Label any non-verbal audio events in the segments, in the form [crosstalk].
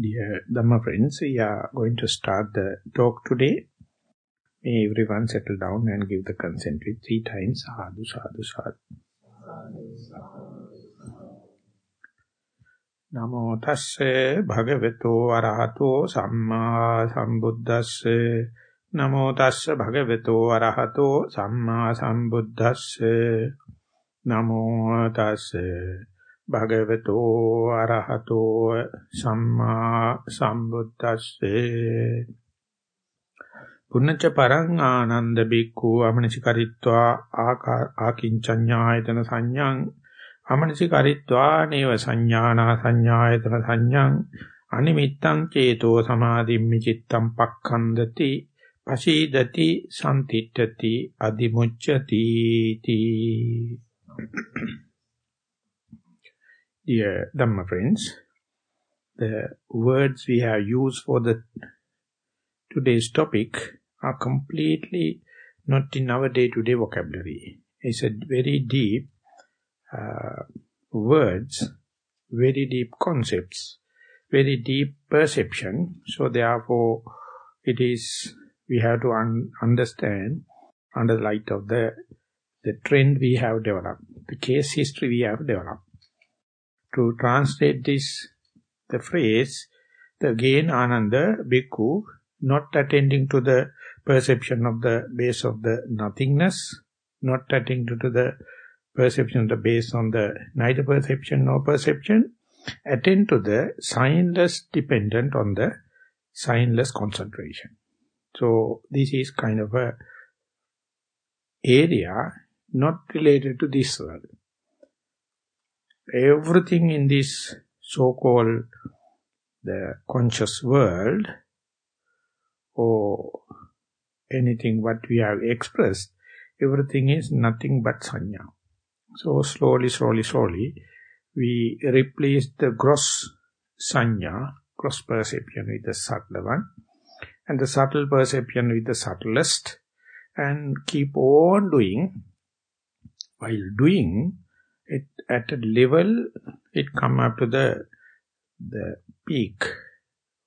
Dear Dhamma friends, we are going to start the talk today. May everyone settle down and give the consent with three times. Sadhu, sadhu, sadhu. Namo tasse bhagavato arahato samma sambuddhasse. Namo tasse bhagavato arahato samma sambuddhasse. Namo tasse භගවතෝ අරහතෝ සම්මා සම්බුද්දස්සේ. පුන්නච්ච පරං ආනන්ද බික්ඛු අමනසිකරිත්වා ආකින්චඤ්ඤායතන සංඥං අමනසිකරිත්වා නේව සංඥානා සංඥායතන සංඥං අනිමිත්තං චේතෝ සමාධිම්මි චිත්තං පක්ඛන්දති පශීදති සම්තිට්ඨති අදිමුච්ඡති තී. Dear Dhamma friends, the words we have used for the today's topic are completely not in our day-to-day -day vocabulary. It's a very deep uh, words, very deep concepts, very deep perception. So therefore, it is, we have to un understand under the light of the, the trend we have developed, the case history we have developed to translate this, the phrase, the gain Ananda, Bhikkhu, not attending to the perception of the base of the nothingness, not attending to the perception of the base on the neither perception nor perception, attend to the signless dependent on the signless concentration. So this is kind of a area not related to this world everything in this so-called the conscious world or anything what we have expressed, everything is nothing but sanya. So slowly, slowly, slowly, we replace the gross sanya, gross perception with the subtle one, and the subtle perception with the subtlest, and keep on doing. While doing, it at a level it come up to the the peak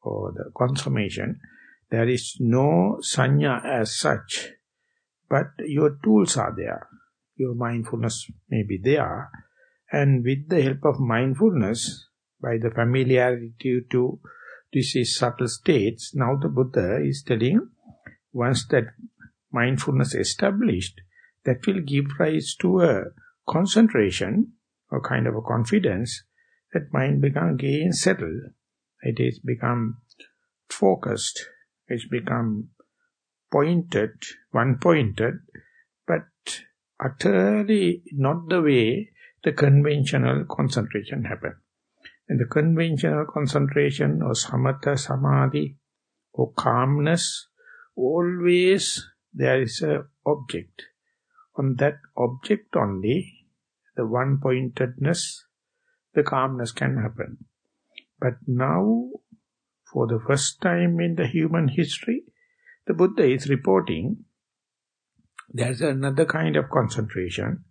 or the consummation. There is no sanya as such but your tools are there. Your mindfulness may be there. And with the help of mindfulness by the familiarity to this is subtle states now the buddha is telling once that mindfulness established that will give rise to a concentration or kind of a confidence, that mind become again settled. It is become focused. It's become pointed, one-pointed, but utterly not the way the conventional concentration happen. And the conventional concentration or samatha, samadhi, or calmness, always there is a object on that object only, the one-pointedness, the calmness can happen. But now, for the first time in the human history, the Buddha is reporting there's another kind of concentration,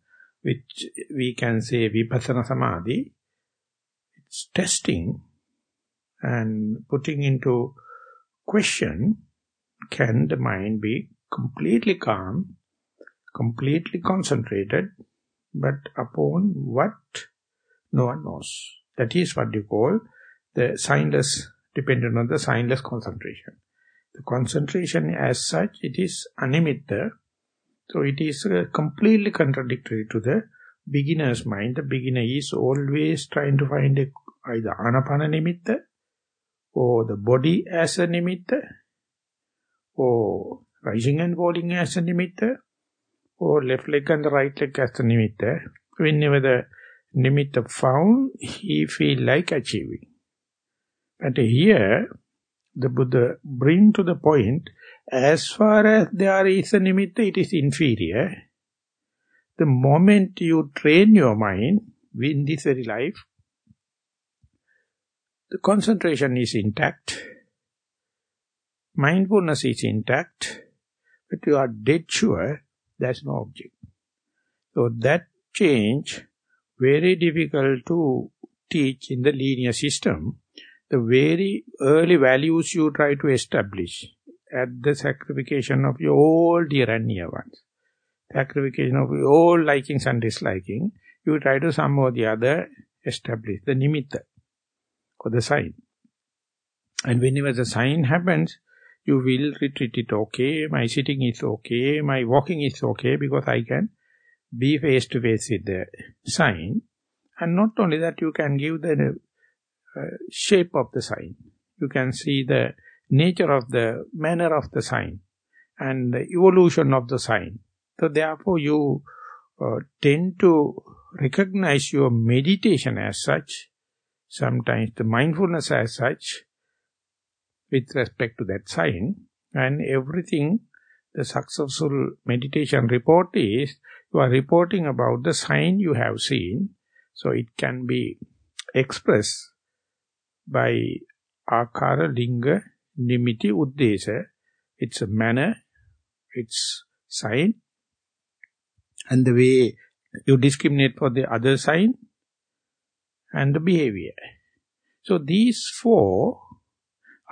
which we can say vipassana samadhi. It's testing and putting into question, can the mind be completely calm completely concentrated, but upon what no one knows. That is what you call the signless, dependent on the signless concentration. The concentration as such, it is animitta, so it is uh, completely contradictory to the beginner's mind. The beginner is always trying to find a, either anapana nimitta, or the body as a nimitta, or rising and falling as a nimitta, or left leg and the right leg as the nimitta. Whenever the nimitta found, he feel like achieving. But here, the Buddha bring to the point, as far as there is a nimitta, it is inferior. The moment you train your mind in this very life, the concentration is intact, mindfulness is intact, but you are dead sure there's no object. So that change, very difficult to teach in the linear system. the very early values you try to establish at the sacrification of your old dear and near ones, sacrification of your old likings and disliking, you try to some or the other establish the nimitta or the sign. And whenever the sign happens, you will retreat it okay, my sitting is okay, my walking is okay, because I can be face to face with the sign. And not only that, you can give the uh, shape of the sign. You can see the nature of the manner of the sign and the evolution of the sign. So therefore you uh, tend to recognize your meditation as such, sometimes the mindfulness as such, with respect to that sign, and everything, the successful meditation report is, you are reporting about the sign you have seen, so it can be expressed by akara, linga, nimitta, uddesa. It's a manner, it's sign, and the way you discriminate for the other sign and the behavior. So these four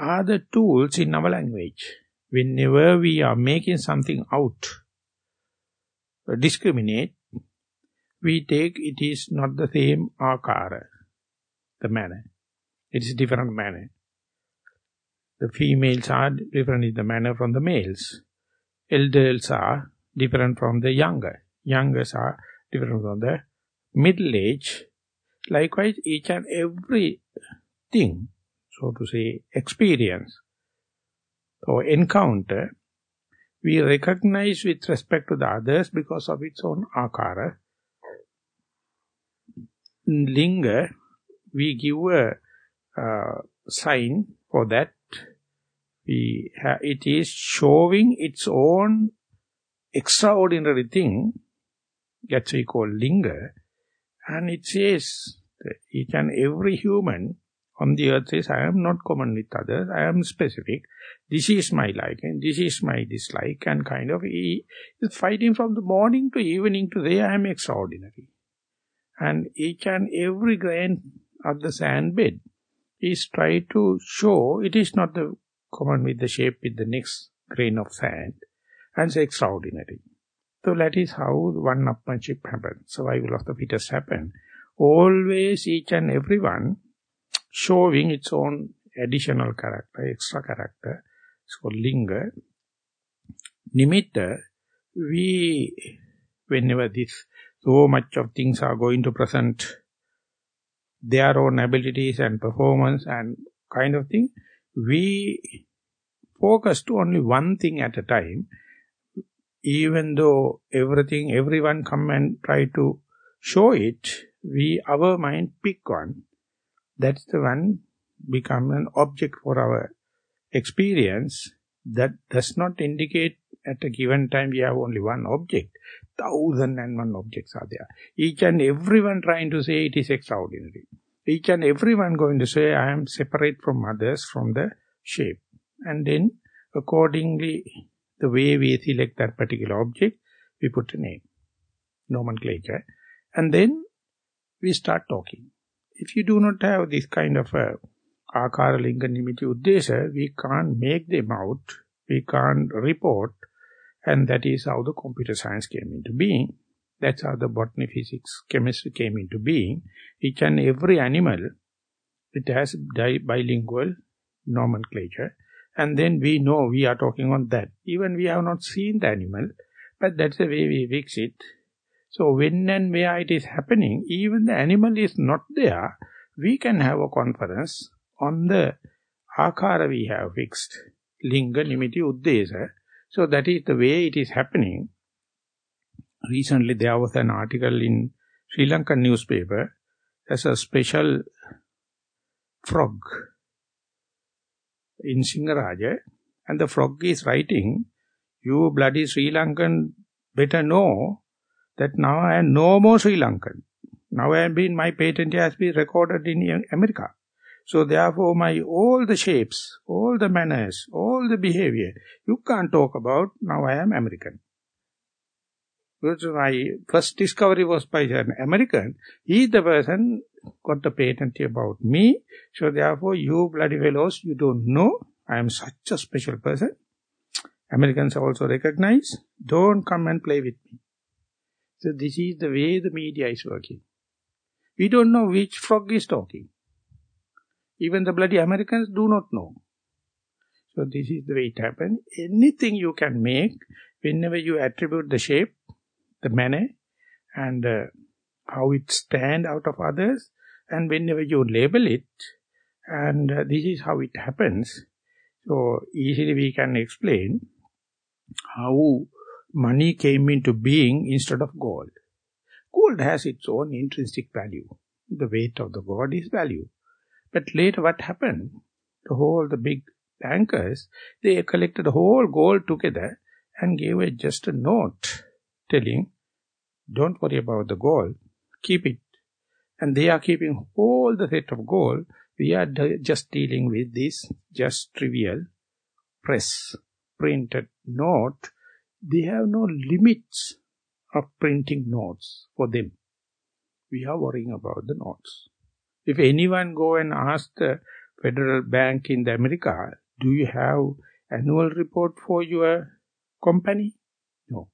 are the tools in our language. Whenever we are making something out, discriminate, we take it is not the same akara, the manner. It is different manner. The females are different in the manner from the males. Elders are different from the younger. Youngers are different from the middle age. Likewise, each and every thing, so to say, experience or encounter, we recognize with respect to the others because of its own akara. In Linga, we give a uh, sign for that. We it is showing its own extraordinary thing that's we call linga. And it says that each and every human on the earth says, I am not common with others, I am specific. This is my like, and this is my dislike, and kind of he is fighting from the morning to evening to there, I am extraordinary. And each and every grain of the sand bed is try to show it is not the common with the shape with the next grain of sand, and extraordinary. So that is how one-upmanship happens, survival of the fittest happen. Always each and every one showing its own additional character, extra character. It's called linga. Nimitta, we, whenever this, so much of things are going to present their own abilities and performance and kind of thing, we focus to only one thing at a time even though everything, everyone come and try to show it, we, our mind pick one. That's the one become an object for our experience. That does not indicate at a given time we have only one object. Thousand and one objects are there. Each and everyone trying to say it is extraordinary. Each and everyone going to say I am separate from others from the shape. And then accordingly the way we select that particular object, we put a name, nomenclature, and then we start talking. If you do not have this kind of a akara linga nimitta uddesa, we can't make them out, we can't report, and that is how the computer science came into being. That's how the botany, physics, chemistry came into being. Each and every animal, it has bilingual nomenclature. And then we know we are talking on that. Even we have not seen the animal, but that's the way we fix it. So when and where it is happening, even the animal is not there, we can have a conference on the akara we have fixed. Linga, nimitta, uddesa. So that is the way it is happening. Recently there was an article in Sri Lankan newspaper. There's a special frog in Sinharaja, and the frog is writing, you bloody Sri Lankan better know that now I am no more Sri Lankan. Now I have been, my patent has been recorded in America. So therefore my all the shapes, all the manners, all the behavior, you can't talk about now I am American. Because my first discovery was by an American. He the person got the patent about me. So therefore, you bloody fellows, you don't know. I am such a special person. Americans also recognize. Don't come and play with me. So this is the way the media is working. We don't know which frog is talking. Even the bloody Americans do not know. So this is the way it happens. Anything you can make, whenever you attribute the shape, the manner, and uh, how it stand out of others, and whenever you label it, and uh, this is how it happens. So easily we can explain how money came into being instead of gold. Gold has its own intrinsic value. The weight of the gold is value. But later what happened? The whole, the big bankers, they collected the whole gold together and gave it just a note telling, don't worry about the gold, keep it. And they are keeping all the set of gold. We are just dealing with this just trivial press printed note. They have no limits of printing notes for them. We are worrying about the notes. If anyone go and ask the Federal Bank in the America, do you have annual report for your company? No.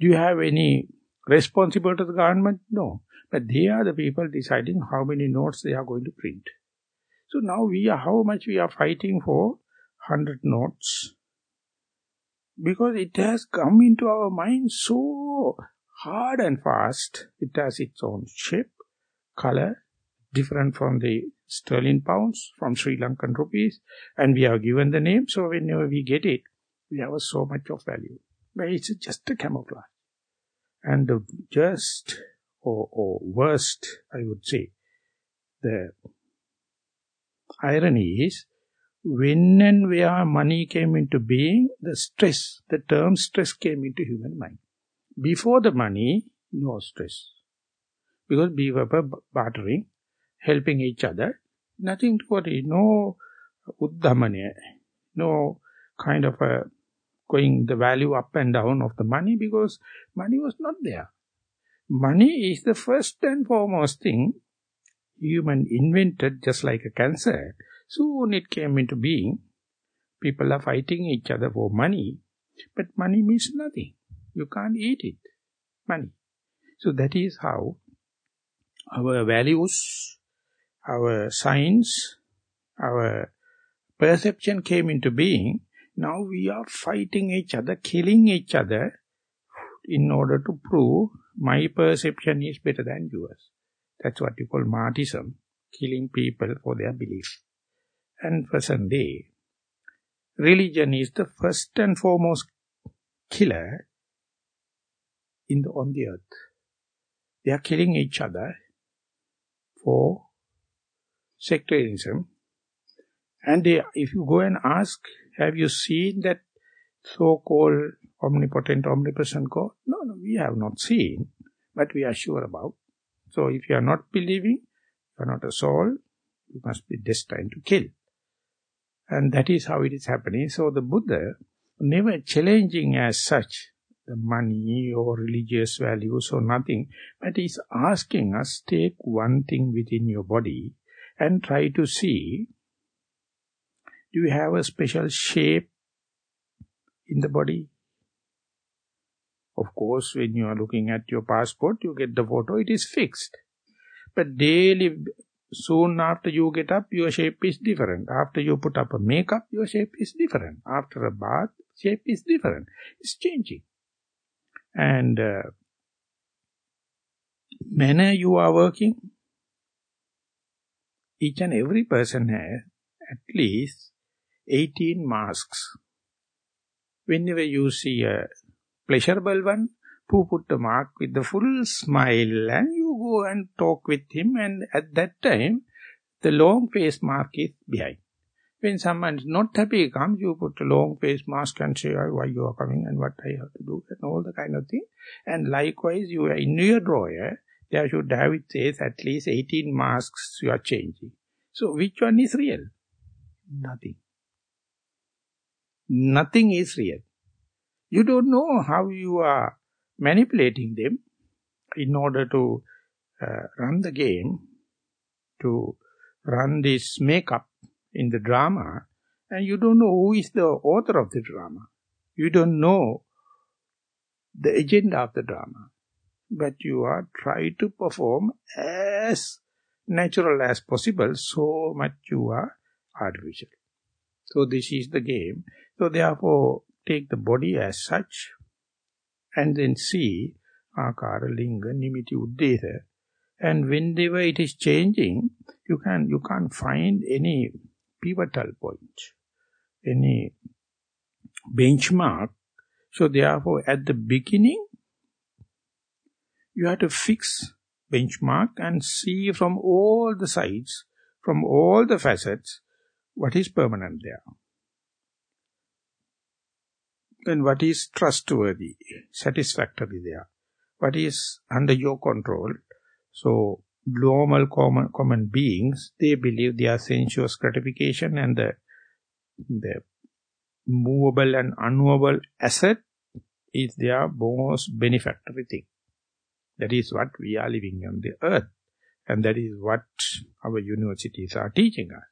Do you have any responsible to the government? No. But they are the people deciding how many notes they are going to print. So now we are, how much we are fighting for 100 notes. Because it has come into our mind so hard and fast. It has its own shape, color, different from the sterling pounds, from Sri Lankan rupees, and we are given the name, so whenever we get it, we have so much of value. But it's just a camouflage. And the just, or, or worst, I would say, the irony is, when and where money came into being, the stress, the term stress came into human mind. Before the money, no stress. Because we were bartering, helping each other, nothing to worry, no uddhamane, no kind of a going the value up and down of the money because money was not there. Money is the first and foremost thing human invented just like a cancer. Soon it came into being. People are fighting each other for money, but money means nothing. You can't eat it. Money. So that is how our values our science, our perception came into being, now we are fighting each other, killing each other in order to prove my perception is better than yours. That's what you call martyrdom, killing people for their belief. And present day, religion is the first and foremost killer in the, on the earth. They are killing each other for sectarianism. And they, if you go and ask, have you seen that so-called omnipotent, omnipresent God? No, no, we have not seen, but we are sure about. So if you are not believing, you are not a soul, you must be destined to kill. And that is how it is happening. So the Buddha, never challenging as such the money or religious values or nothing, but is asking us, take one thing within your body and try to see, do you have a special shape in the body? Of course, when you are looking at your passport, you get the photo, it is fixed. But daily, soon after you get up, your shape is different. After you put up a makeup, your shape is different. After a bath, shape is different. It's changing. And uh, manner you are working, each and every person has at least 18 masks. Whenever you see a pleasurable one, put the mark with the full smile and you go and talk with him and at that time, the long face mark is behind. When someone is not happy comes, you put a long face mask and say why you are coming and what I have to do and all the kind of thing. And likewise, you are in your drawer, there should have it says at least 18 masks you are changing. So which one is real? Nothing. Nothing is real. You don't know how you are manipulating them in order to uh, run the game, to run this makeup in the drama, and you don't know who is the author of the drama. You don't know the agenda of the drama. But you are trying to perform as natural as possible, so much you are artificial. So this is the game. So therefore, take the body as such, and then see akara, linga, nimitta, uddesa. And whenever it is changing, you can you can't find any pivotal point, any benchmark. So therefore, at the beginning, you have to fix benchmark and see from all the sides, from all the facets, what is permanent there. And what is trustworthy, satisfactory there. What is under your control. So, normal common, common beings, they believe their sensuous gratification and the, the movable and unmovable asset is their most benefactory thing. That is what we are living on the earth. And that is what our universities are teaching us.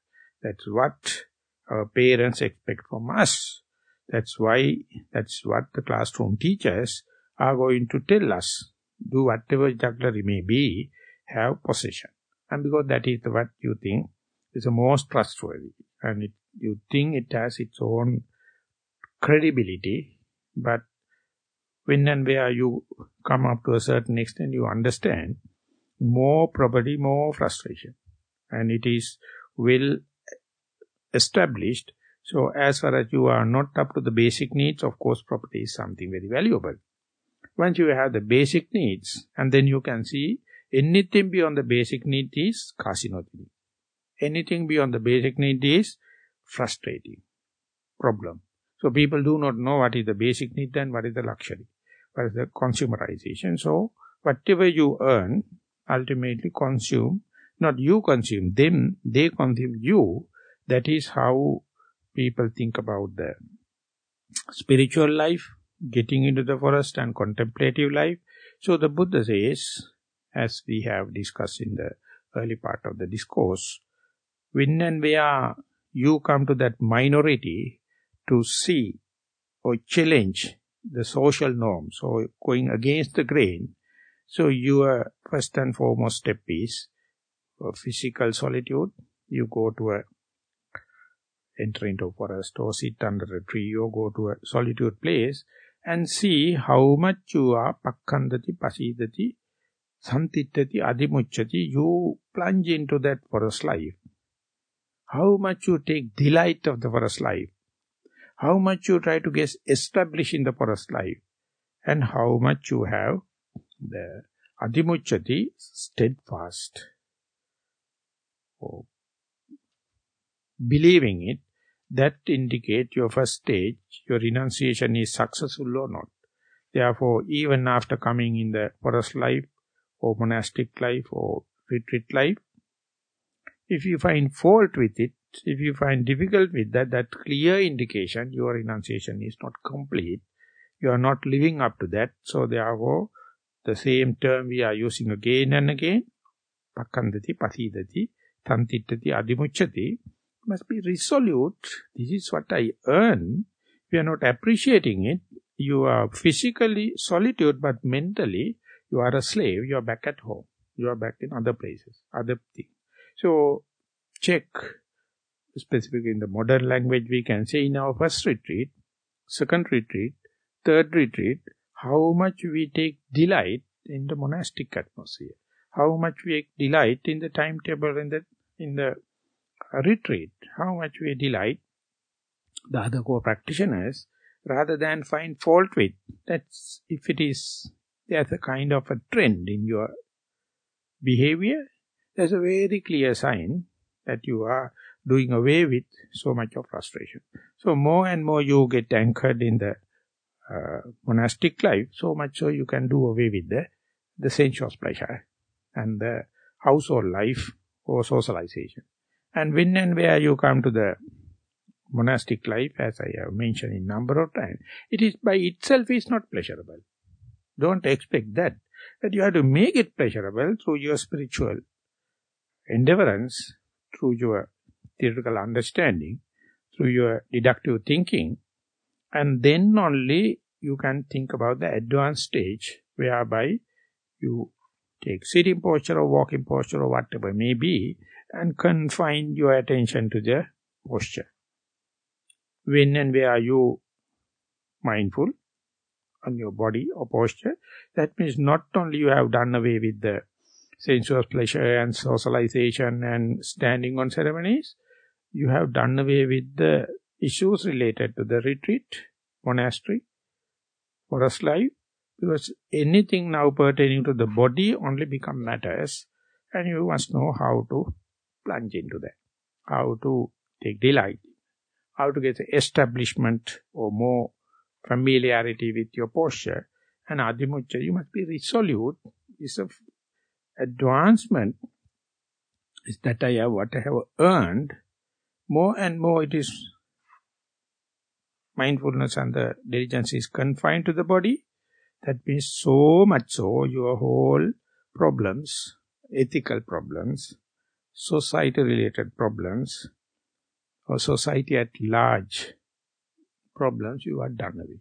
That's what our parents expect from us. That's why, that's what the classroom teachers are going to tell us. Do whatever jugglery may be, have possession. And because that is what you think is the most trustworthy. And it, you think it has its own credibility, but when and where you come up to a certain extent, you understand more property, more frustration. And it is well established. So as far as you are not up to the basic needs, of course, property is something very valuable. Once you have the basic needs, and then you can see anything beyond the basic need is carcinogenic. Anything beyond the basic need is frustrating, problem. So people do not know what is the basic need and what is the luxury, what is the consumerization. So whatever you earn, ultimately consume, not you consume them, they consume you. That is how people think about the spiritual life, getting into the forest and contemplative life. So the Buddha says, as we have discussed in the early part of the discourse, when and where you come to that minority, to see or challenge the social norms or going against the grain. So your first and foremost step is physical solitude. You go to a enter into a forest or sit under a tree or go to a solitude place and see how much you are pakkandati, pasidati, santittati, adimuchati, you plunge into that forest life. How much you take delight of the forest life how much you try to get established in the forest life, and how much you have the adimuchati steadfast. Oh. Believing it, that indicate your first stage, your renunciation is successful or not. Therefore, even after coming in the forest life, or monastic life, or retreat life, if you find fault with it, if you find difficult with that, that clear indication your renunciation is not complete. You are not living up to that. So therefore, the same term we are using again and again, pakkandati, pasidati, santittati, adimuchati, must be resolute. This is what I earn. You are not appreciating it, you are physically solitude, but mentally you are a slave. You are back at home. You are back in other places, other things. So check specifically in the modern language, we can say in our first retreat, second retreat, third retreat, how much we take delight in the monastic atmosphere, how much we delight in the timetable in the in the retreat, how much we delight the other core practitioners, rather than find fault with. That's if it is there's a kind of a trend in your behavior, there's a very clear sign that you are doing away with so much of frustration. So more and more you get anchored in the uh, monastic life, so much so you can do away with the, the sensuous pleasure and the household life or socialization. And when and where you come to the monastic life, as I have mentioned in number of times, it is by itself is not pleasurable. Don't expect that. But you have to make it pleasurable through your spiritual endeavorance, through your theoretical understanding, through your deductive thinking, and then only you can think about the advanced stage whereby you take sitting posture or walking posture or whatever may be and confine your attention to the posture. When and where are you mindful on your body or posture, that means not only you have done away with the sensuous pleasure and socialization and standing on ceremonies, you have done away with the issues related to the retreat, monastery, forest life, because anything now pertaining to the body only become matters, and you must know how to plunge into that, how to take delight, how to get the establishment or more familiarity with your posture. And Adimucha, you must be resolute. Is of advancement is that I have what I have earned. More and more it is mindfulness and the diligence is confined to the body. That means so much so your whole problems, ethical problems, society-related problems, or society at large problems you are done away.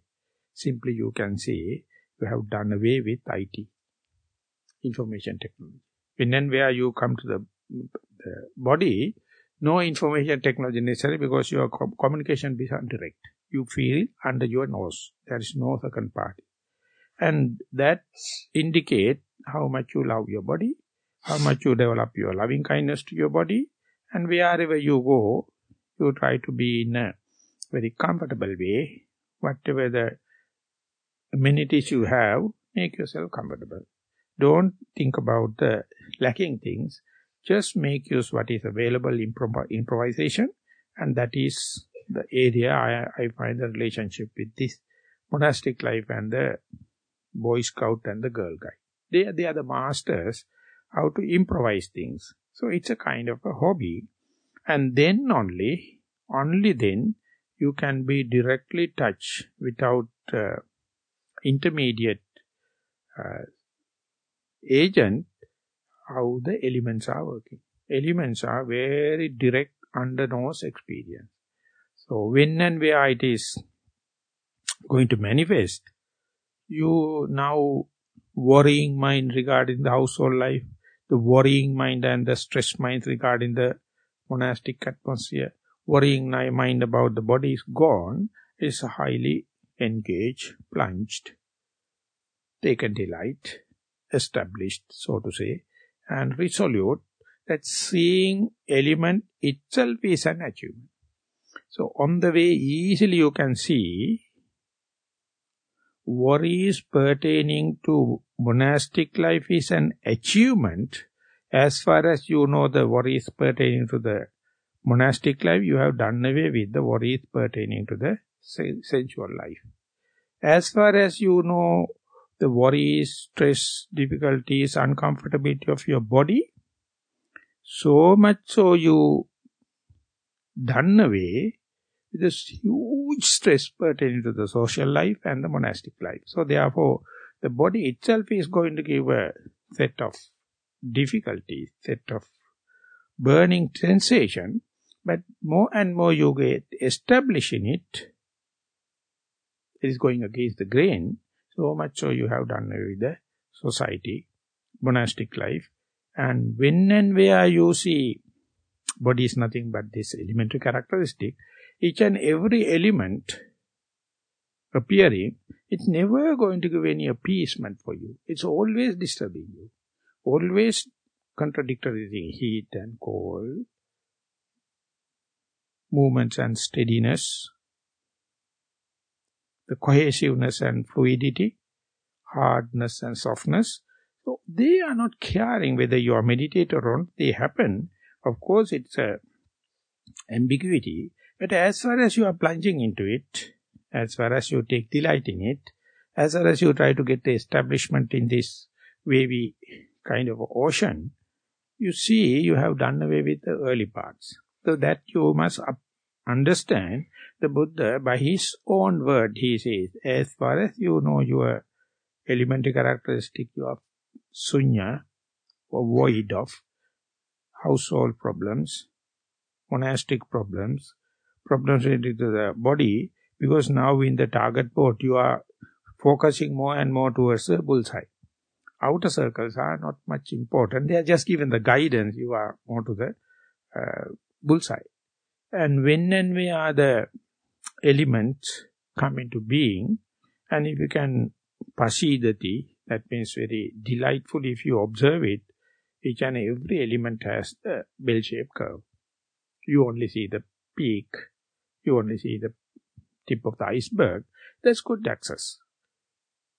Simply you can say you have done away with IT, information technology. When and where you come to the, the body, no information technology necessary because your communication is direct. You feel under your nose. There is no second party. And that indicate how much you love your body, how much you develop your loving kindness to your body, and wherever you go, you try to be in a very comfortable way. Whatever the amenities you have, make yourself comfortable. Don't think about the lacking things. Just make use what is available in improvisation and that is the area I, I find the relationship with this monastic life and the Boy Scout and the Girl Guide. They, they are the masters how to improvise things. So it's a kind of a hobby. And then only, only then you can be directly touched without uh, intermediate uh, agent how the elements are working. Elements are very direct under nose experience. So when and where it is going to manifest, you now worrying mind regarding the household life, the worrying mind and the stress mind regarding the monastic atmosphere, worrying mind about the body is gone, is highly engaged, plunged, taken delight, established, so to say, and resolute that seeing element itself is an achievement. So on the way easily you can see worries pertaining to monastic life is an achievement as far as you know the worries pertaining to the monastic life, you have done away with the worries pertaining to the sensual life. As far as you know the worries, stress, difficulties, uncomfortability of your body, so much so you done away with this huge stress pertaining to the social life and the monastic life. So therefore, the body itself is going to give a set of difficulties, set of burning sensation, but more and more you get establishing it, it is going against the grain, so much so you have done with the society, monastic life, and when and where you see body is nothing but this elementary characteristic, each and every element appearing, it's never going to give any appeasement for you. It's always disturbing you. Always contradictory heat and cold, movements and steadiness, the cohesiveness and fluidity, hardness and softness. So they are not caring whether you are meditator or not. They happen. Of course, it's a ambiguity. But as far as you are plunging into it, as far as you take delight in it, as far as you try to get the establishment in this wavy kind of ocean, you see you have done away with the early parts. So that you must understand the Buddha, by his own word, he says, as far as you know your elementary characteristic you are sunya, or void of, household problems, monastic problems, problems related to the body, because now in the target port you are focusing more and more towards the bullseye. Outer circles are not much important. They are just given the guidance. You are more to the uh, bullseye. And when and where are the elements come into being, and if you can pasidati, that means very delightful if you observe it, each and every element has the bell-shaped curve. You only see the peak, you only see the tip of the iceberg. That's good access.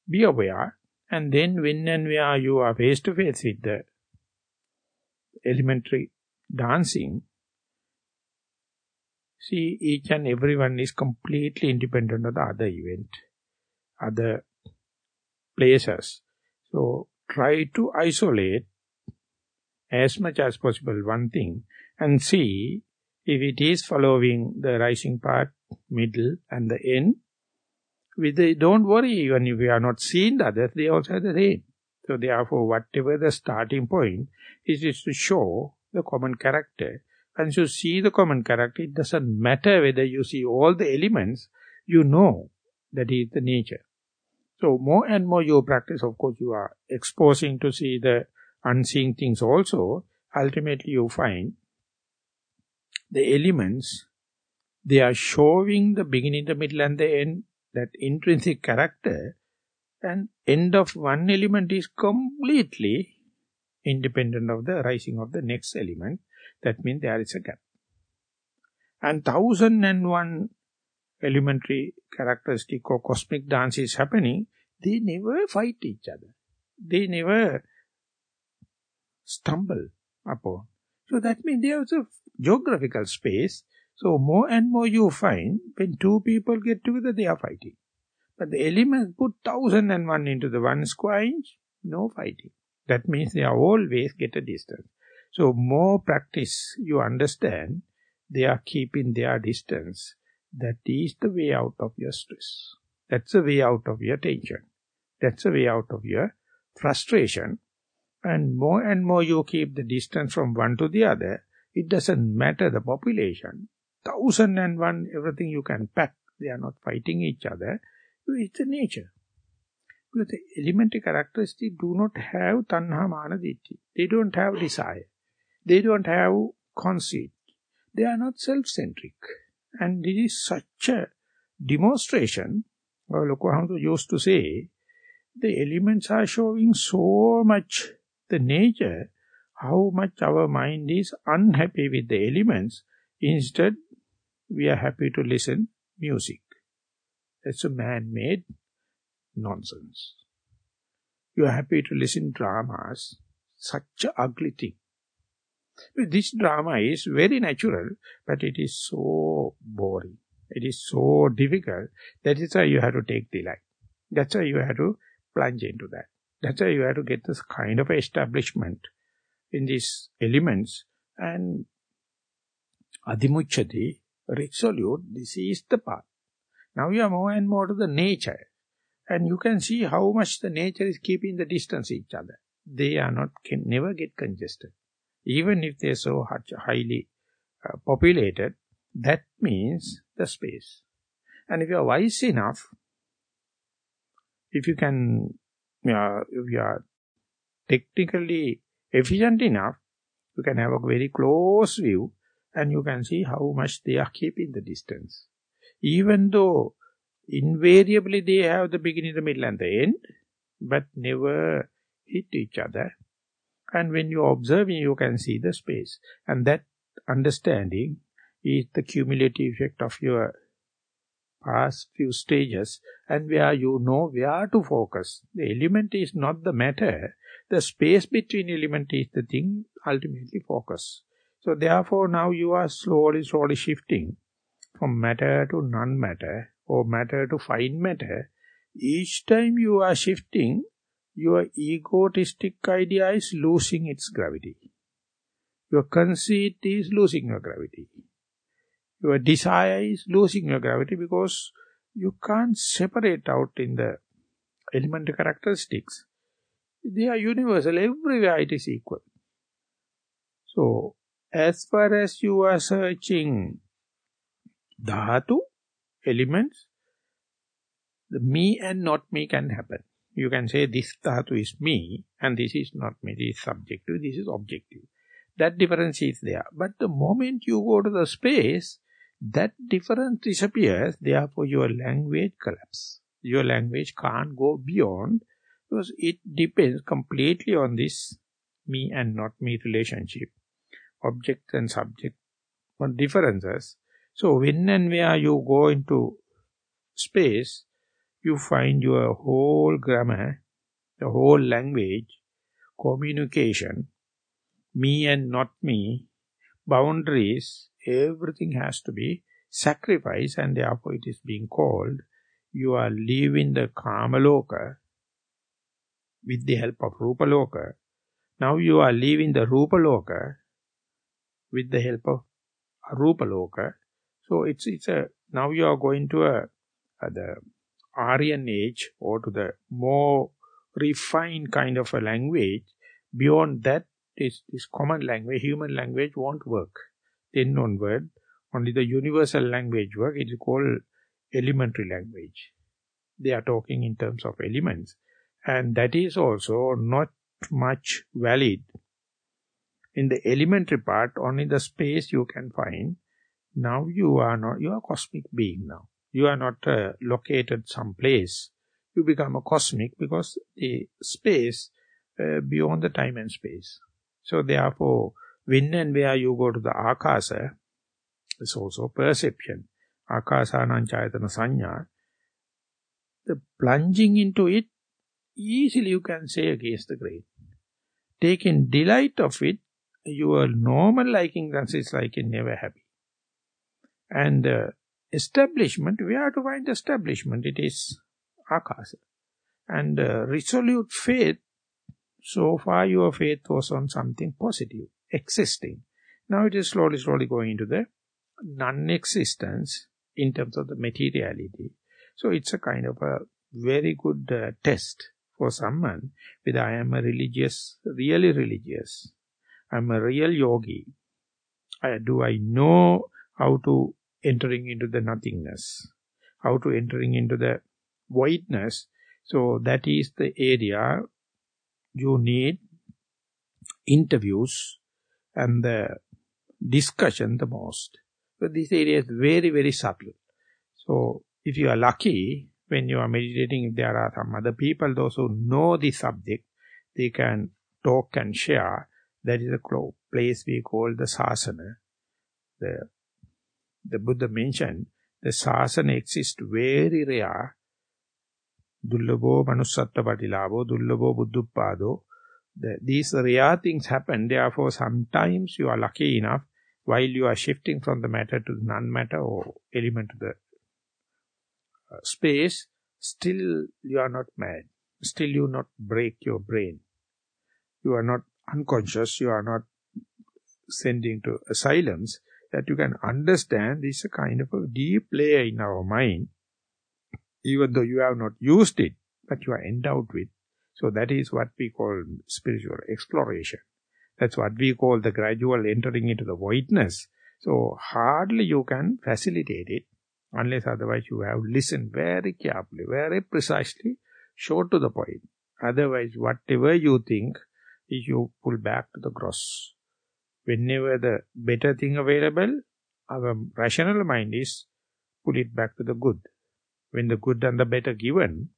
Be aware, and then when and where you are face to face with the elementary dancing, see each and everyone is completely independent of the other event, other places. So try to isolate as much as possible one thing and see if it is following the rising part, middle and the end. With the, don't worry even if you are not seeing the others, they also have the same. So therefore whatever the starting point, it is to show the common character. Once you see the common character, it doesn't matter whether you see all the elements, you know that is the nature. So more and more you practice, of course you are exposing to see the unseen things also, ultimately you find the elements, they are showing the beginning, the middle and the end, that intrinsic character, and end of one element is completely independent of the rising of the next element. That means there is a gap. And thousand and one elementary characteristic or cosmic dance is happening, they never fight each other. They never stumble upon. So that means there's a geographical space. So more and more you find, when two people get together, they are fighting. But the elements put thousand and one into the one square inch, no fighting. That means they are always get a distance. So more practice you understand, they are keeping their distance. That is the way out of your stress. That's the way out of your tension. That's the way out of your frustration. And more and more you keep the distance from one to the other, it doesn't matter the population. Thousand and one, everything you can pack, they are not fighting each other. It's the nature. Because the elementary characteristics do not have tanha mana ditti. They don't have desire. They don't have conceit. They are not self-centric. And this is such a demonstration, well, Lokohamdu used to say, the elements are showing so much the nature, how much our mind is unhappy with the elements. Instead, we are happy to listen music. That's a man-made nonsense. You are happy to listen dramas, such ugly thing. This drama is very natural, but it is so boring. It is so difficult. That is why you have to take delight. That's why you have to plunge into that. That's why you have to get this kind of establishment in these elements and adimuchati, resolute, this is the path. Now you are more and more to the nature. And you can see how much the nature is keeping the distance each other. They are not, can never get congested. Even if they are so highly uh, populated, that means the space. And if you are wise enough, if you can uh, if you are technically efficient enough, you can have a very close view and you can see how much they are keeping the distance. Even though invariably they have the beginning, the middle and the end, but never hit each other. And when you observe, you can see the space. And that understanding is the cumulative effect of your past few stages and where you know where to focus. The element is not the matter. The space between element is the thing ultimately focus. So therefore now you are slowly, slowly shifting from matter to non-matter or matter to fine matter. Each time you are shifting, your egotistic idea is losing its gravity. Your conceit is losing your gravity your desire is losing your gravity because you can't separate out in the elementary characteristics, they are universal. Everywhere it is equal. So, as far as you are searching dhatu, elements, the me and not me can happen. You can say this dhatu is me and this is not me, this is subjective, this is objective. That difference is there. But the moment you go to the space, that difference disappears, therefore your language collapses. Your language can't go beyond because it depends completely on this me and not me relationship. Object and subject on differences. So when and where you go into space, you find your whole grammar, the whole language, communication, me and not me, boundaries, everything has to be sacrificed and therefore it is being called, you are leaving the Kamaloka with the help of Rupaloka. Now you are leaving the Rupaloka with the help of Rupaloka. So it's it's a now you are going to a, a the Aryan age or to the more refined kind of a language. Beyond that, this, this common language, human language won't work. Then onward, only the universal language work. It is called elementary language. They are talking in terms of elements. And that is also not much valid. In the elementary part, only the space you can find. Now you are not, you are cosmic being now. You are not uh, located someplace. You become a cosmic because the space uh, beyond the time and space. So therefore, when and where you go to the akasa, it's also perception. Akasanam chayatana sanya. The plunging into it, easily you can say against the grain. Taking delight of it, your normal liking is like in never happy. And uh, establishment, we have to find establishment. It is akasa. And uh, resolute faith, so far your faith was on something positive, existing. Now it is slowly, slowly going into the non-existence in terms of the materiality. So it's a kind of a very good uh, test for someone whether I am a religious, really religious. I'm a real yogi. I, do I know how to entering into the nothingness, how to entering into the voidness. So that is the area you need interviews and the discussion the most. But this area is very, very subtle. So if you are lucky, when you are meditating, if there are some other people, those who know the subject, they can talk and share. That is a place we call the sasana, the the Buddha mentioned, the sasana exists very rare. Dullabo manusatta patilabo, buddhuppado. The, these rare things happen, therefore sometimes you are lucky enough, while you are shifting from the matter to the non-matter or element to the uh, space, still you are not mad. Still you not break your brain. You are not unconscious, you are not sending to asylums, that you can understand this is a kind of a deep layer in our mind, even though you have not used it, but you are endowed with. So that is what we call spiritual exploration. That's what we call the gradual entering into the voidness. So hardly you can facilitate it, unless otherwise you have listened very carefully, very precisely, short to the point. Otherwise, whatever you think, you pull back to the gross whenever the better thing available, our rational mind is pull it back to the good. When the good and the better given,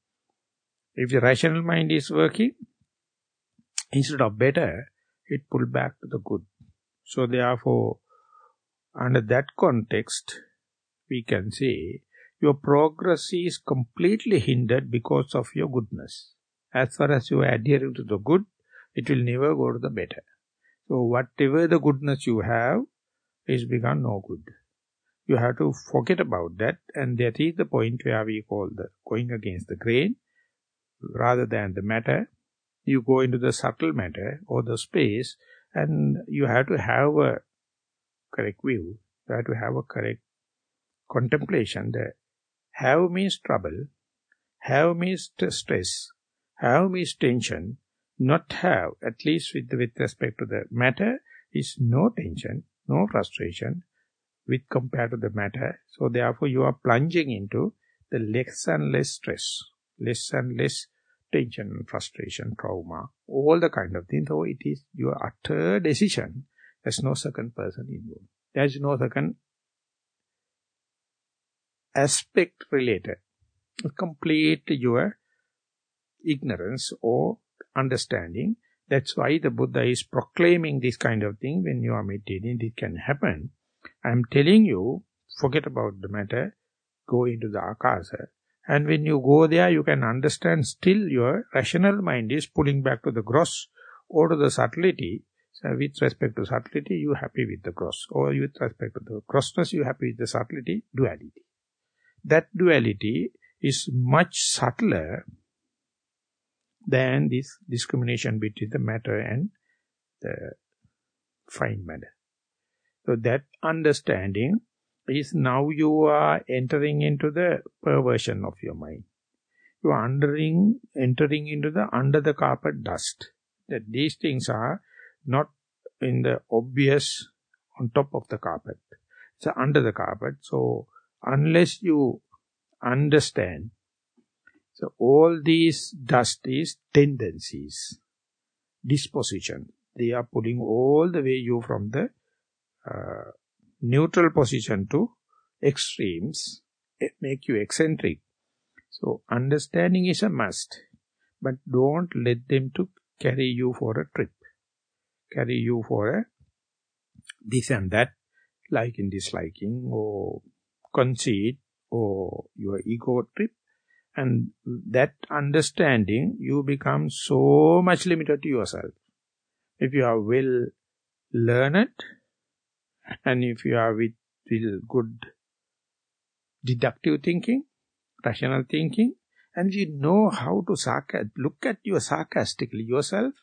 if the rational mind is working, instead of better, it pull back to the good. So therefore, under that context, we can say, your progress is completely hindered because of your goodness. As far as you are adhering to the good, it will never go to the better. So whatever the goodness you have is become no good. You have to forget about that and that is the point where we call the going against the grain rather than the matter. You go into the subtle matter or the space and you have to have a correct view. You have to have a correct contemplation. The have means trouble. have means stress, have means tension, not have, at least with, with respect to the matter, is no tension, no frustration with compared to the matter. So therefore you are plunging into the less and less stress, less and less tension, frustration, trauma, all the kind of things. So it is your utter decision. There's no second person involved. There's no second aspect related. Complete your ignorance or understanding. That's why the Buddha is proclaiming this kind of thing when you are meditating. It can happen. I'm telling you, forget about the matter, go into the akasa. And when you go there, you can understand still your rational mind is pulling back to the gross or to the subtlety. So with respect to subtlety, you happy with the gross. Or with respect to the grossness, you happy with the subtlety, duality. That duality is much subtler than this discrimination between the matter and the fine matter. So that understanding is now you are entering into the perversion of your mind. You are entering, entering into the under the carpet dust. That these things are not in the obvious on top of the carpet. It's under the carpet. So unless you understand, so all these dust is tendencies, disposition. They are pulling all the way you from the uh, neutral position to extremes, eh, make you eccentric. So understanding is a must, but don't let them to carry you for a trip, carry you for a this and that, liking, disliking, or conceit, or your ego trip. And that understanding, you become so much limited to yourself. If you are well learned, [laughs] and if you are with, with good deductive thinking, rational thinking, and you know how to look at you sarcastically yourself,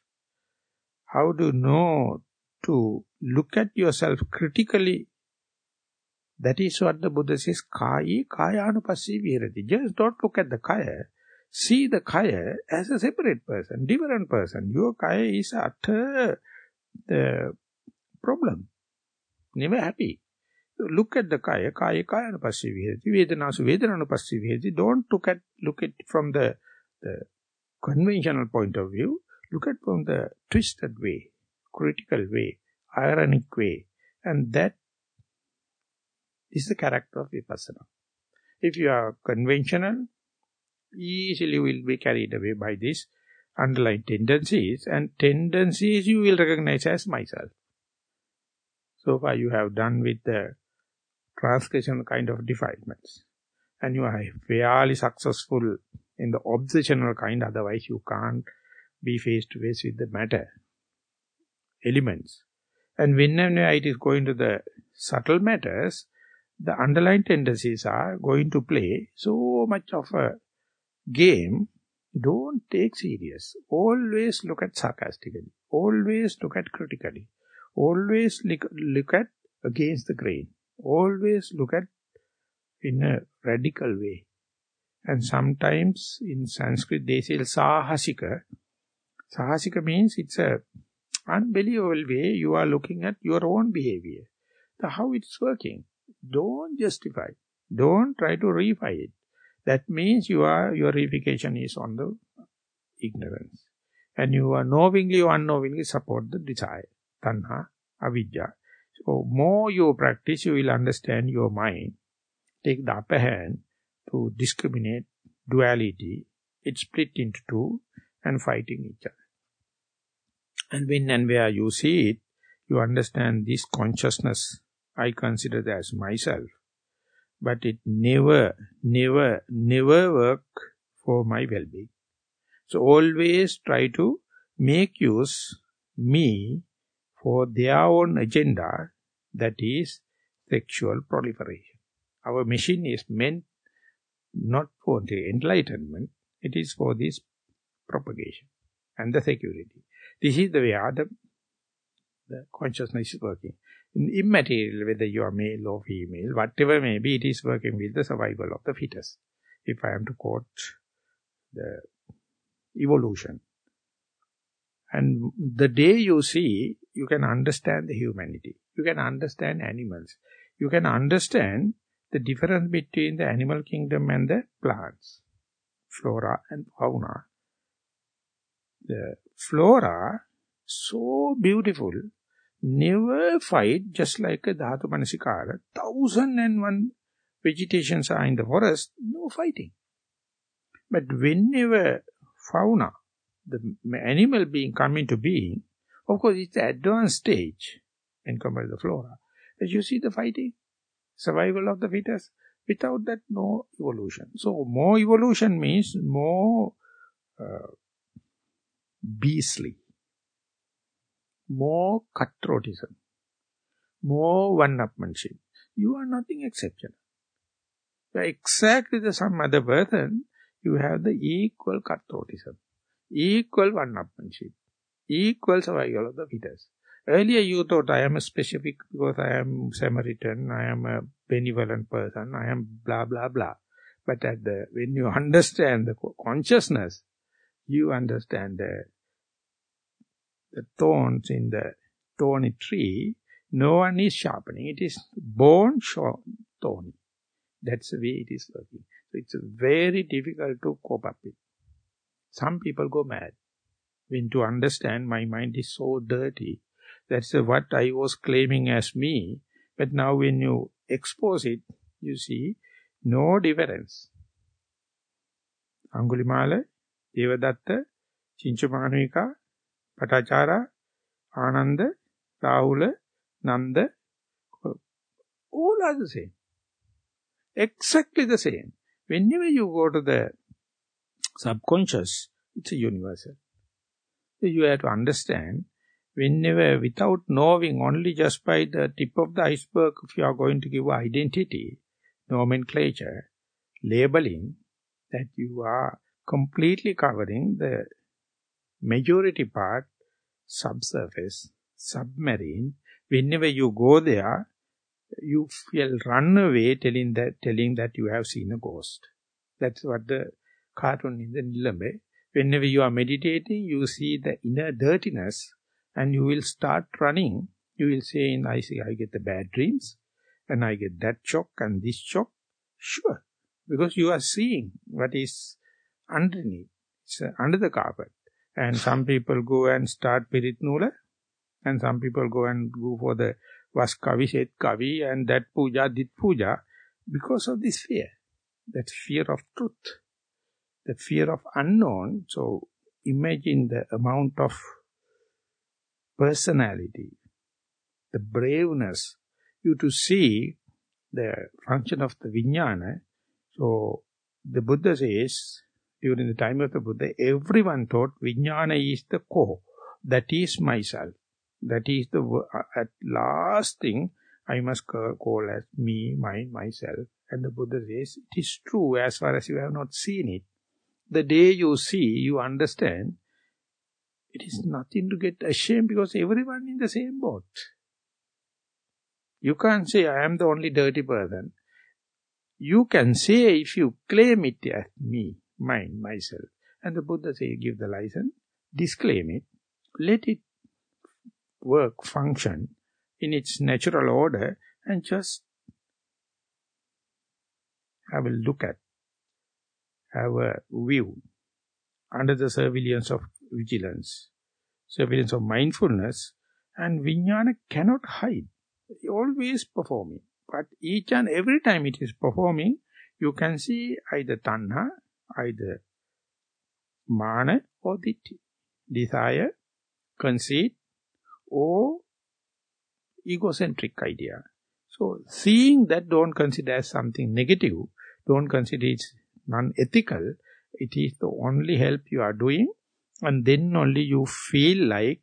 how to know to look at yourself critically, that is what the Buddha says, kaya Kayanupassi Virati. Just don't look at the Kaya. See the Kaya as a separate person, different person. Your Kaya is utter the problem never happy. Look at the kaya, kaya kaya anupassi vihati, vedanasu vedana anupassi vihati. Don't look at look at from the, the conventional point of view. Look at from the twisted way, critical way, ironic way. And that is the character of vipassana. If you are conventional, easily will be carried away by these underlying tendencies and tendencies you will recognize as myself. So far you have done with the transgression kind of defilements. And you are fairly successful in the obsessional kind, otherwise you can't be face to face with the matter, elements. And whenever it is going to the subtle matters, the underlying tendencies are going to play so much of a game, don't take serious. Always look at sarcastically. Always look at critically. Always look, look at against the grain. Always look at in a radical way. And sometimes in Sanskrit they say sahasika. Sahasika means it's a unbelievable way you are looking at your own behavior. The how it's working. Don't justify. Don't try to reify it. That means you are your reification is on the ignorance. And you are knowingly or unknowingly support the desire tanha, avidya. So more you practice, you will understand your mind. Take the upper hand to discriminate duality. It's split into two and fighting each other. And when and where you see it, you understand this consciousness, I consider as myself. But it never, never, never work for my well-being. So always try to make use me for their own agenda, that is sexual proliferation. Our machine is meant not for the enlightenment, it is for this propagation and the security. This is the way the, the consciousness is working. In immaterial, whether you are male or female, whatever may be, it is working with the survival of the fetus. If I am to quote the evolution. And the day you see, you can understand the humanity. You can understand animals. You can understand the difference between the animal kingdom and the plants, flora and fauna. The flora, so beautiful, never fight just like a Dhatu Manasikara. Thousand and one vegetations are in the forest, no fighting. But whenever fauna, the animal being come into being, of course it's the advanced stage in compared to the flora. As you see the fighting, survival of the fittest, without that no evolution. So more evolution means more uh, beastly, more cutthroatism, more one-upmanship. You are nothing exceptional. You are exactly the some other person, you have the equal cutthroatism, equal one-upmanship, equal survival of the fittest. Earlier you thought I am a specific because I am Samaritan, I am a benevolent person, I am blah blah blah. But at the when you [laughs] understand the consciousness, you understand the, the thorns in the thorny tree, no one is sharpening. It is born thorny. That's the way it is working. So it's very difficult to cope up with. Some people go mad. When to understand my mind is so dirty, that's what I was claiming as me. But now when you expose it, you see no difference. Angulimala, Devadatta, Chinchamanavika, Patachara, Ananda, Rahula, Nanda, all are the same. Exactly the same. Whenever you go to the subconscious, it's a universal. You have to understand, whenever without knowing only just by the tip of the iceberg, if you are going to give identity, nomenclature, labeling, that you are completely covering the majority part, subsurface, submarine. Whenever you go there, you feel run away telling that telling that you have seen a ghost. That's what the cartoon in the Nilambe. Whenever you are meditating, you see the inner dirtiness and you will start running. You will say, I see, I get the bad dreams and I get that shock and this shock. Sure, because you are seeing what is underneath, it's uh, under the carpet. And [laughs] some people go and start Pirit Nula and some people go and go for the was kavi, set kavi, and that puja, did puja, because of this fear, that fear of truth, the fear of unknown. So imagine the amount of personality, the braveness, you to see the function of the vijnana. So the Buddha says, during the time of the Buddha, everyone thought vijnana is the core, that is myself. That is the uh, at last thing I must call as me, mine, myself. And the Buddha says, it is true as far as you have not seen it. The day you see, you understand, it is hmm. nothing to get ashamed because everyone in the same boat. You can't say, I am the only dirty person. You can say if you claim it as me, mine, myself. And the Buddha say, give the license, disclaim it, let it work, function in its natural order and just have a look at, have a view under the surveillance of vigilance, surveillance of mindfulness and vijnana cannot hide, always performing. But each and every time it is performing, you can see either tanha, either mana or ditti, desire, conceit, or egocentric idea. So seeing that don't consider as something negative, don't consider it non-ethical, it is the only help you are doing and then only you feel like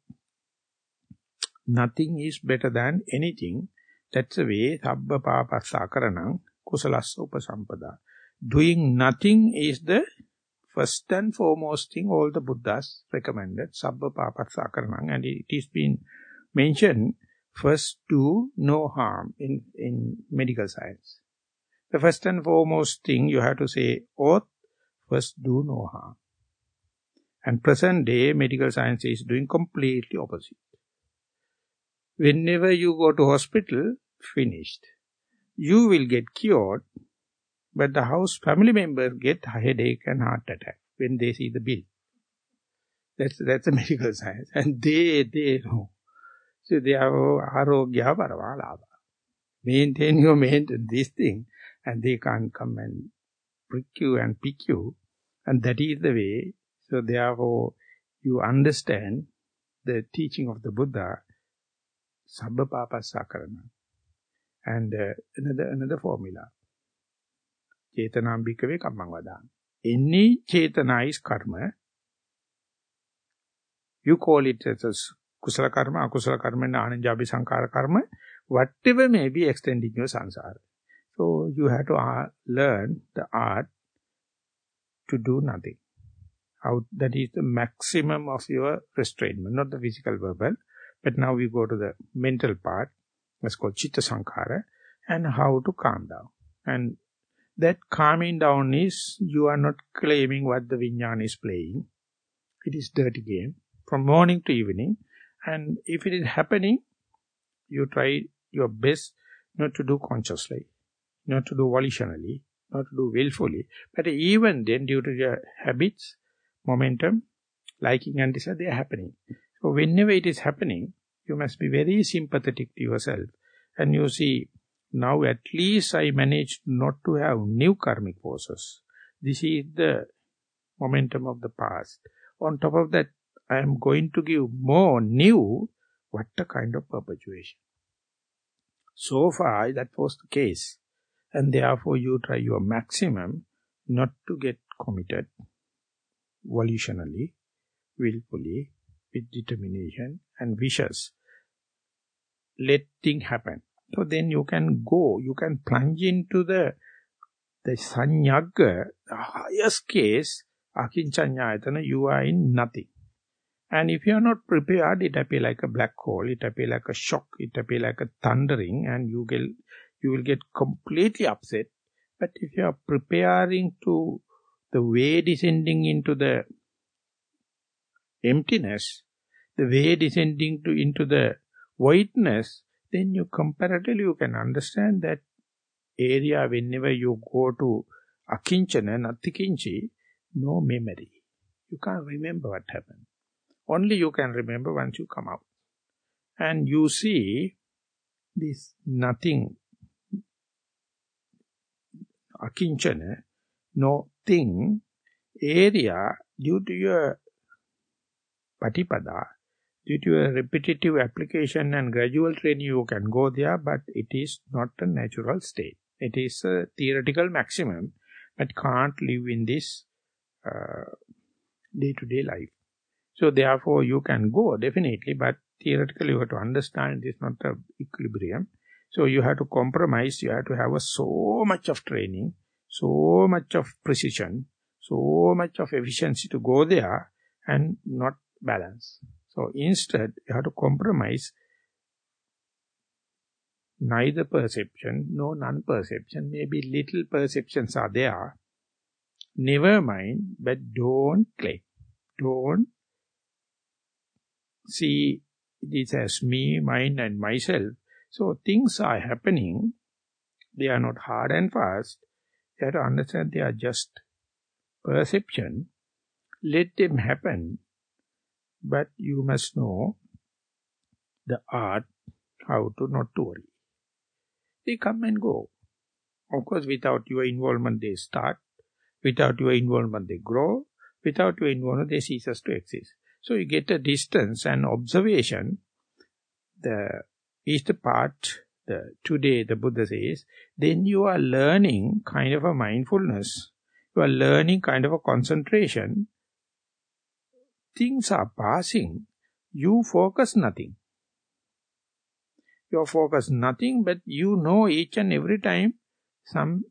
nothing is better than anything. That's the way sabba papassa karanam kusalassa upasampada. Doing nothing is the first and foremost thing all the Buddhas recommended, sabba papassa karanam and it is been mentioned first do no harm in, in medical science. The first and foremost thing you have to say oath first do no harm. And present day medical science is doing completely opposite. Whenever you go to hospital, finished. You will get cured, but the house family members get headache and heart attack when they see the bill. That's that's a [laughs] medical science. And they they know. So they have oh, arogya paravalaba. Maintain your maintain this thing and they can't come and prick you and pick you. And that is the way. So therefore you understand the teaching of the Buddha, Sabba Papa Sakarana. And uh, another another formula. Chetanam bhikkhave kammang vadana. Any chetana is karma. You call it as kusala karma, akusala karma, and ananjabi sankara karma. Whatever may be extending your samsara. So you have to uh, learn the art to do nothing. How that is the maximum of your restraint, not the physical verbal. But now we go to the mental part. That's called chitta sankara. And how to calm down. And that calming down is, you are not claiming what the vinyana is playing. It is dirty game from morning to evening. And if it is happening, you try your best not to do consciously, not to do volitionally, not to do willfully. But even then, due to your habits, momentum, liking and desire, they are happening. So whenever it is happening, you must be very sympathetic to yourself. And you see, now at least I managed not to have new karmic forces. This is the momentum of the past. On top of that, I am going to give more new, what a kind of perpetuation. So far, that was the case. And therefore, you try your maximum not to get committed volitionally, willfully, with determination and wishes. Let things happen. So then you can go, you can plunge into the the sanyagga, the highest case, akinchanyayatana, you are in nothing. And if you are not prepared, it appear like a black hole, it appear like a shock, it appear like a thundering, and you will, you will get completely upset. But if you are preparing to the way descending into the emptiness, the way descending to into the voidness, then you comparatively you can understand that area whenever you go to akinchana, natikinchi, no memory. You can't remember what happened. Only you can remember once you come out. And you see this nothing, akinchana, no thing, area due to your patipada, due to a repetitive application and gradual training you can go there, but it is not a natural state. It is a theoretical maximum, but can't live in this uh, day-to-day -day life. So therefore you can go definitely, but theoretically you have to understand it is not a equilibrium. So you have to compromise, you have to have a, so much of training, so much of precision, so much of efficiency to go there and not balance. So instead you have to compromise neither perception nor non-perception. Maybe little perceptions are there. Never mind, but don't claim. Don't see this as me, mine and myself. So things are happening. They are not hard and fast. You have to understand they are just perception. Let them happen. But you must know the art, how to not to worry. They come and go. Of course, without your involvement, they start. Without your involvement, they grow. Without your involvement, they cease to exist. So you get a distance and observation. The is the part, the, today the Buddha says, then you are learning kind of a mindfulness. You are learning kind of a concentration. Things are passing. You focus nothing. You focus nothing, but you know each and every time some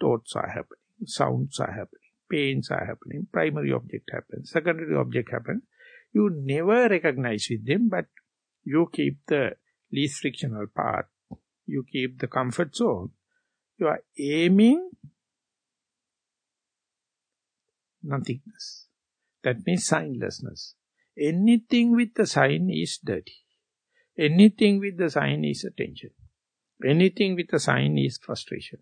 thoughts are happening, sounds are happening pains are happening, primary object happens, secondary object happens. You never recognize with them, but you keep the least frictional path. You keep the comfort zone. You are aiming nothingness. That means signlessness. Anything with the sign is dirty. Anything with the sign is attention. Anything with the sign is frustration.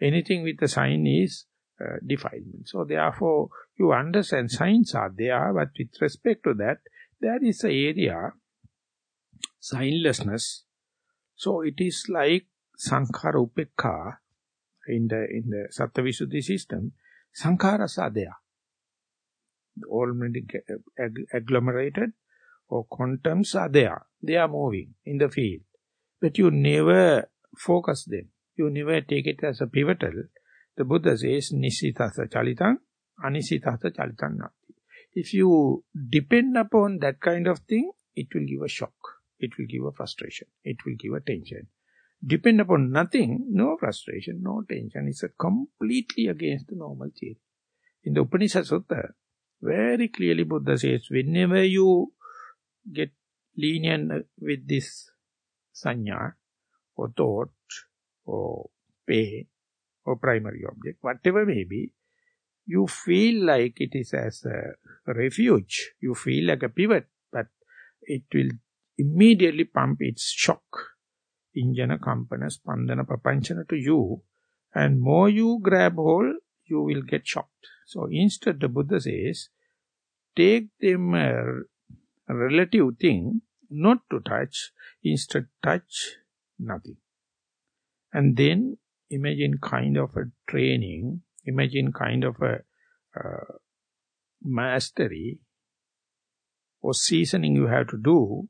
Anything with the sign is uh, defilement. So therefore, you understand signs are there, but with respect to that, there is an area, signlessness. So it is like Sankhara Upekha in the, in the Sattva system, Sankharas are there. Already agglomerated or quantums are there. They are moving in the field. But you never focus them. You never take it as a pivotal. The Buddha says, Nisitasa chalitang, anisitasa chalitang nati. If you depend upon that kind of thing, it will give a shock. It will give a frustration. It will give a tension. Depend upon nothing, no frustration, no tension. It's a completely against the normal theory. In the Upanishad Sutta, very clearly Buddha says, whenever you get lenient with this sanya, or thought, or pain, or primary object, whatever may be, you feel like it is as a refuge, you feel like a pivot, but it will immediately pump its shock, injana, kampana, spandana, papanchana to you, and more you grab hold, you will get shocked. So instead the Buddha says, take them a relative thing, not to touch, instead touch nothing. And then imagine kind of a training, imagine kind of a uh, mastery or seasoning you have to do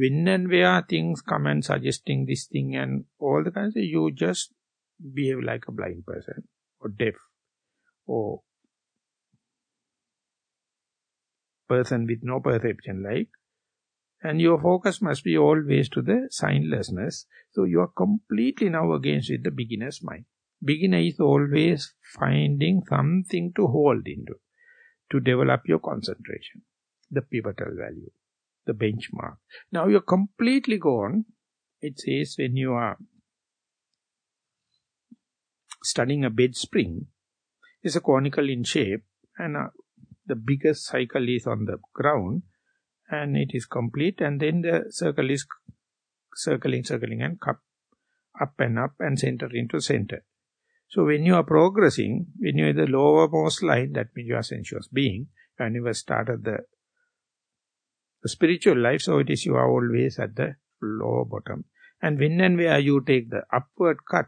when and where things come and suggesting this thing and all the kinds of, you just behave like a blind person or deaf or person with no perception like and your focus must be always to the signlessness. So you are completely now against with the beginner's mind. Beginner is always finding something to hold into, to develop your concentration, the pivotal value, the benchmark. Now you're completely gone. It says when you are studying a bed spring, it's a conical in shape and uh, the biggest cycle is on the ground and it is complete and then the circle is circling, circling and cup up and up and center into center. So when you are progressing, when you are the lowermost line, that means you are sensuous being, you have started the spiritual life, so it is you are always at the lower bottom. And when and where you take the upward cut,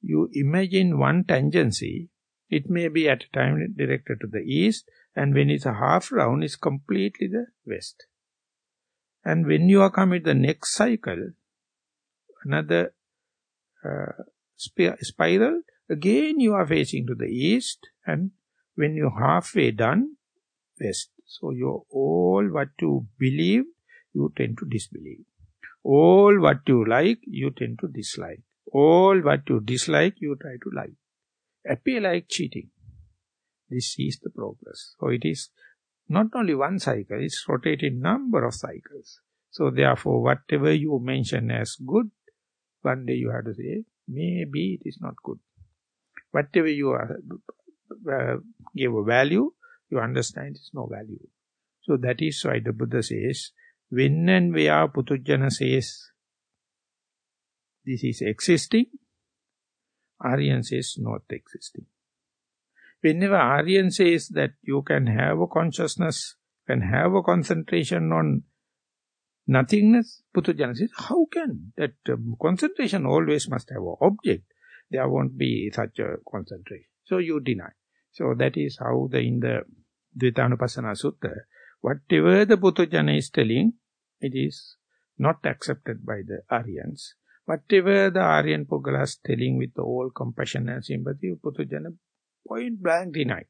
you imagine one tangency, it may be at a time directed to the east, and when it's a half round, it's completely the west. And when you are coming the next cycle, another uh, spiral, again you are facing to the east, and when you're halfway done, west. So you all what you believe, you tend to disbelieve. All what you like, you tend to dislike. All what you dislike, you try to like. Appear like cheating. This is the progress. So it is not only one cycle, it's rotating number of cycles. So therefore, whatever you mention as good, one day you have to say, maybe it is not good. Whatever you are, uh, give a value, you understand it's no value. So that is why the Buddha says, when and where Putujjana says, this is existing, Aryan says not existing. Whenever Aryan says that you can have a consciousness, can have a concentration on nothingness, Putujana says, how can? That um, concentration always must have an object. There won't be such a concentration. So you deny. So that is how the in the Sutta, whatever the Putujana is telling, it is not accepted by the Aryans. Whatever the Aryan Puggalas telling with all compassion and sympathy, Putujana point blank denied.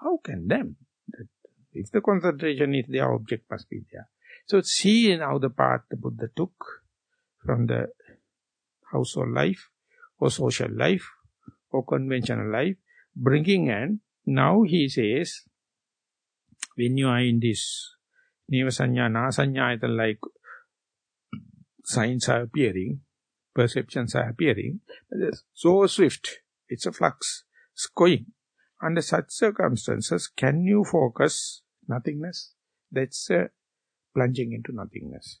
How can them? That if the concentration is there, object must be there. So see now the path the Buddha took from the household life or social life or conventional life, bringing and now he says, when you are in this Nivasanya, Nasanya, like signs are appearing, perceptions are appearing, so swift, it's a flux. It's going. Under such circumstances, can you focus nothingness? That's uh, plunging into nothingness.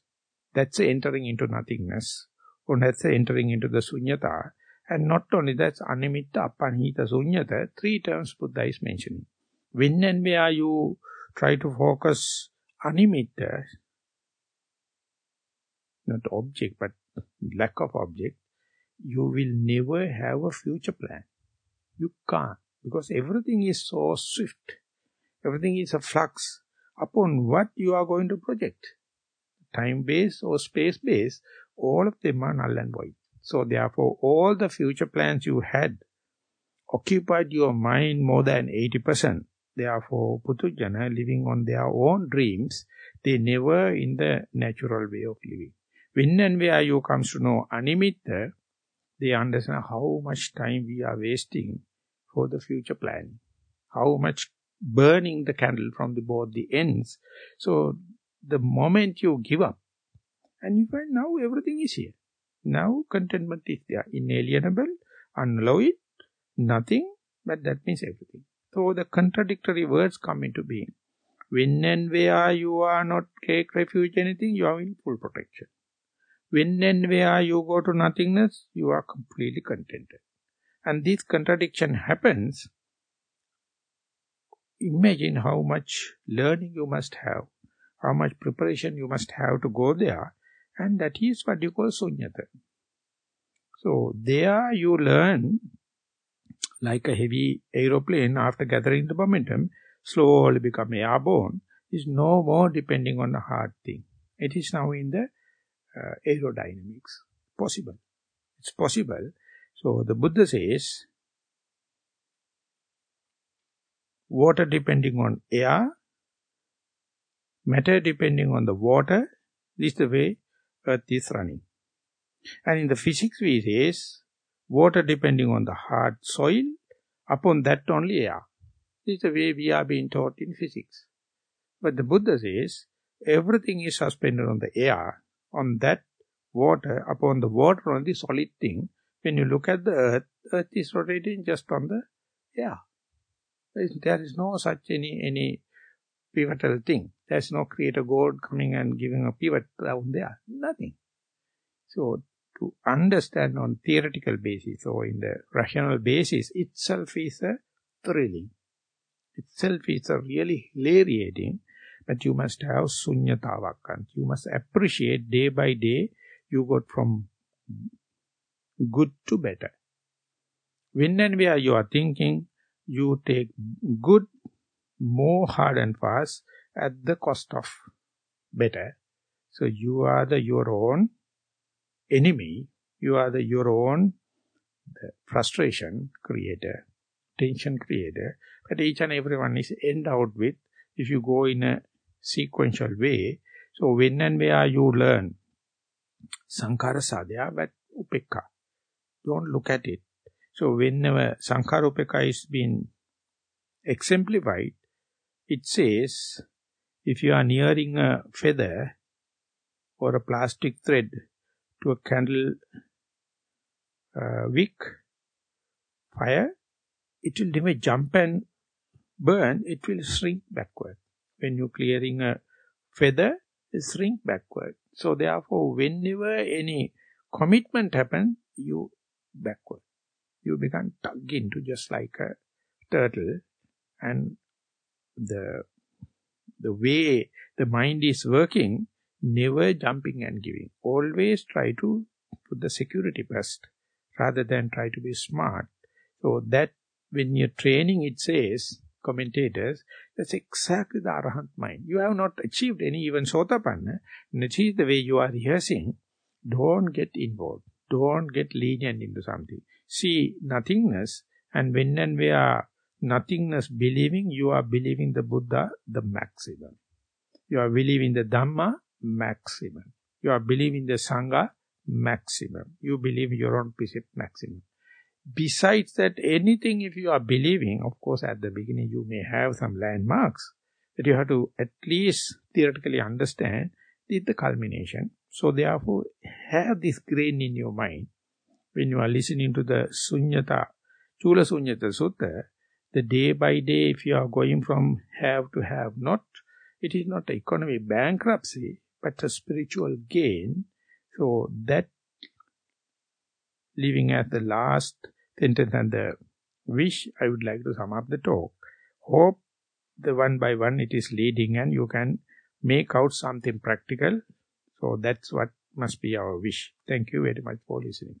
That's entering into nothingness. Or that's entering into the sunyata. And not only that, animitta, appanihita, sunyata, three terms Buddha is mentioning. When and where you try to focus animitta, uh, not object, but lack of object, you will never have a future plan. You can't. Because everything is so swift. Everything is a flux. Upon what you are going to project. Time-based or space-based, all of them are null and void. So therefore, all the future plans you had occupied your mind more than 80%. Therefore, Putujana living on their own dreams, they never in the natural way of living. When and where you comes to know animitta, they understand how much time we are wasting for the future plan. How much burning the candle from the both the ends. So the moment you give up, and you find now everything is here. Now contentment is there, inalienable, unalloyed, nothing, but that means everything. So the contradictory words come into being. When and where you are not take refuge anything, you are in full protection. When and where you go to nothingness, you are completely contented. And this contradiction happens, imagine how much learning you must have, how much preparation you must have to go there, and that is what you call sunyata. So there you learn, like a heavy aeroplane after gathering the momentum, slowly become airborne, is no more depending on the hard thing. It is now in the uh, aerodynamics. Possible. It's possible. So the Buddha says, water depending on air, matter depending on the water, this is the way earth is running. And in the physics we says, water depending on the hard soil, upon that only air. This is the way we are being taught in physics. But the Buddha says, everything is suspended on the air, on that water, upon the water on the solid thing, when you look at the earth, earth is rotating just on the air. There is no such any, any pivotal thing. There's no creator God coming and giving a pivot down there. Nothing. So, to understand on theoretical basis or in the rational basis itself is a thrilling. Itself is a really hilariating but you must have sunyatavakan. You must appreciate day by day you got from good to better. When and where you are thinking, you take good more hard and fast at the cost of better. So you are the your own enemy, you are the your own the frustration creator, tension creator, but each and everyone is end out with, if you go in a sequential way. So when and where you learn Sankara Sadhya, but Upekka, don't look at it. So whenever Sankara Upekka is being exemplified, it says, if you are nearing a feather or a plastic thread to a candle uh, wick, fire, it will never jump and burn, it will shrink backward when you're clearing a feather, it shrink backward. So therefore, whenever any commitment happens, you backward. You become tugged into just like a turtle and the the way the mind is working, never jumping and giving. Always try to put the security first rather than try to be smart. So that when you're training, it says, commentators, that's exactly the Arahant mind. You have not achieved any even Sotapanna, achieve the way you are rehearsing. Don't get involved. Don't get lenient into something. See nothingness, and when and where nothingness believing, you are believing the Buddha, the maximum. You are believing the Dhamma, maximum. You are believing the Sangha, maximum. You believe your own precept, maximum. Besides that, anything if you are believing, of course at the beginning you may have some landmarks that you have to at least theoretically understand the culmination. So therefore, have this grain in your mind when you are listening to the Sunyata, Chula Sunyata Sutta, the day by day, if you are going from have to have not, it is not economy bankruptcy, but a spiritual gain. So that living as the last sentence and the wish, I would like to sum up the talk. Hope the one by one it is leading and you can make out something practical. So that's what must be our wish. Thank you very much for listening.